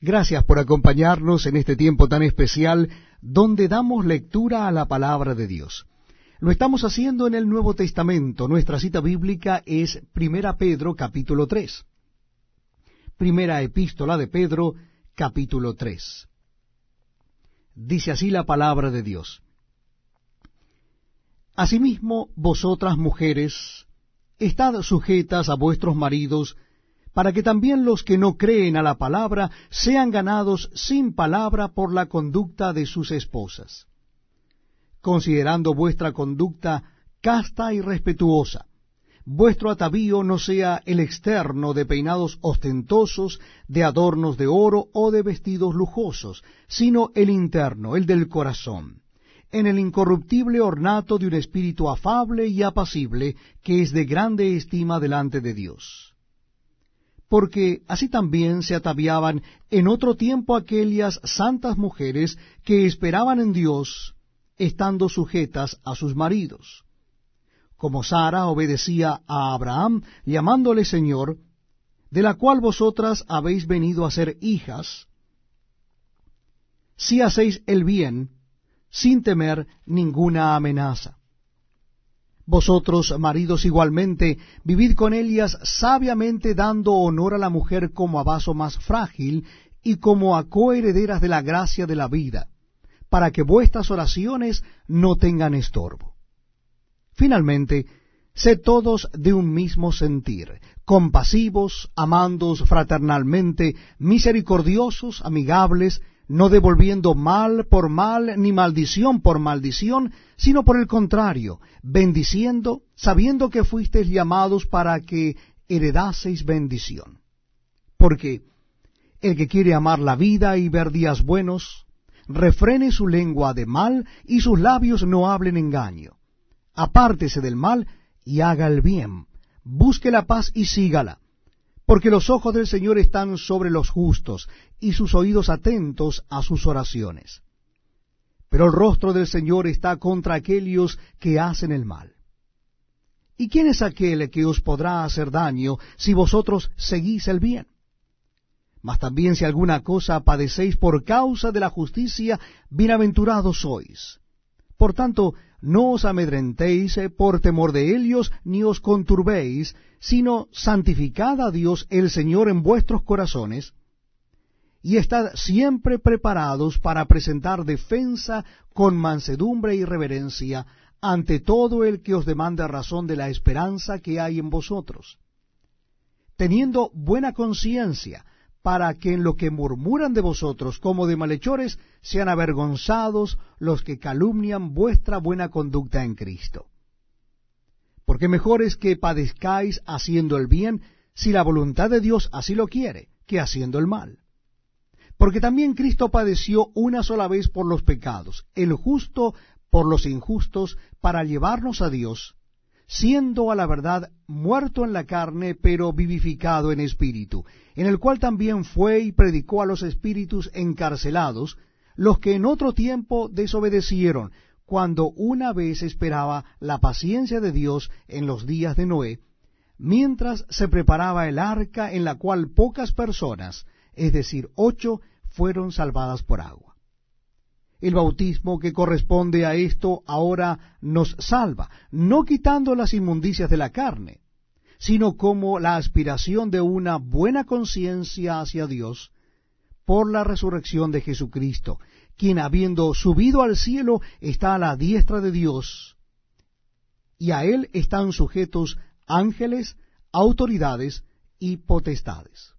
Gracias por acompañarnos en este tiempo tan especial donde damos lectura a la palabra de Dios. Lo estamos haciendo en el Nuevo Testamento. Nuestra cita bíblica es Primera Pedro capítulo 3. Primera epístola de Pedro capítulo 3. Dice así la palabra de Dios. Asimismo, vosotras mujeres, estad sujetas a vuestros maridos, para que también los que no creen a la palabra sean ganados sin palabra por la conducta de sus esposas, considerando vuestra conducta casta y respetuosa. Vuestro atavío no sea el externo de peinados ostentosos, de adornos de oro o de vestidos lujosos, sino el interno, el del corazón, en el incorruptible ornato de un espíritu afable y apacible, que es de grande estima delante de Dios porque así también se ataviaban en otro tiempo aquellas santas mujeres que esperaban en Dios, estando sujetas a sus maridos. Como Sara obedecía a Abraham, llamándole Señor, de la cual vosotras habéis venido a ser hijas, si hacéis el bien, sin temer ninguna amenaza. Vosotros, maridos, igualmente, vivid con ellas sabiamente, dando honor a la mujer como a vaso más frágil y como a coherederas de la gracia de la vida, para que vuestras oraciones no tengan estorbo. Finalmente, sed todos de un mismo sentir, compasivos, amándos fraternalmente, misericordiosos, amigables, no devolviendo mal por mal, ni maldición por maldición, sino por el contrario, bendiciendo, sabiendo que fuisteis llamados para que heredaseis bendición. Porque el que quiere amar la vida y ver días buenos, refrene su lengua de mal y sus labios no hablen engaño. Apártese del mal y haga el bien, busque la paz y sígala porque los ojos del Señor están sobre los justos, y sus oídos atentos a sus oraciones. Pero el rostro del Señor está contra aquellos que hacen el mal. ¿Y quién es aquel que os podrá hacer daño si vosotros seguís el bien? Mas también si alguna cosa padecéis por causa de la justicia, bienaventurados sois. Por tanto, no os amedrentéis eh, por temor de ellos, ni os conturbéis, sino santificad a Dios el Señor en vuestros corazones, y estad siempre preparados para presentar defensa con mansedumbre y reverencia ante todo el que os demande razón de la esperanza que hay en vosotros, teniendo buena conciencia, para que en lo que murmuran de vosotros como de malhechores sean avergonzados los que calumnian vuestra buena conducta en Cristo. Porque mejor es que padezcáis haciendo el bien, si la voluntad de Dios así lo quiere, que haciendo el mal. Porque también Cristo padeció una sola vez por los pecados, el justo por los injustos, para llevarnos a Dios, siendo a la verdad muerto en la carne, pero vivificado en espíritu, en el cual también fue y predicó a los espíritus encarcelados, los que en otro tiempo desobedecieron, cuando una vez esperaba la paciencia de Dios en los días de Noé, mientras se preparaba el arca en la cual pocas personas, es decir, ocho, fueron salvadas por agua. El bautismo que corresponde a esto ahora nos salva, no quitando las inmundicias de la carne, sino como la aspiración de una buena conciencia hacia Dios por la resurrección de Jesucristo, quien habiendo subido al cielo está a la diestra de Dios, y a él están sujetos ángeles, autoridades y potestades.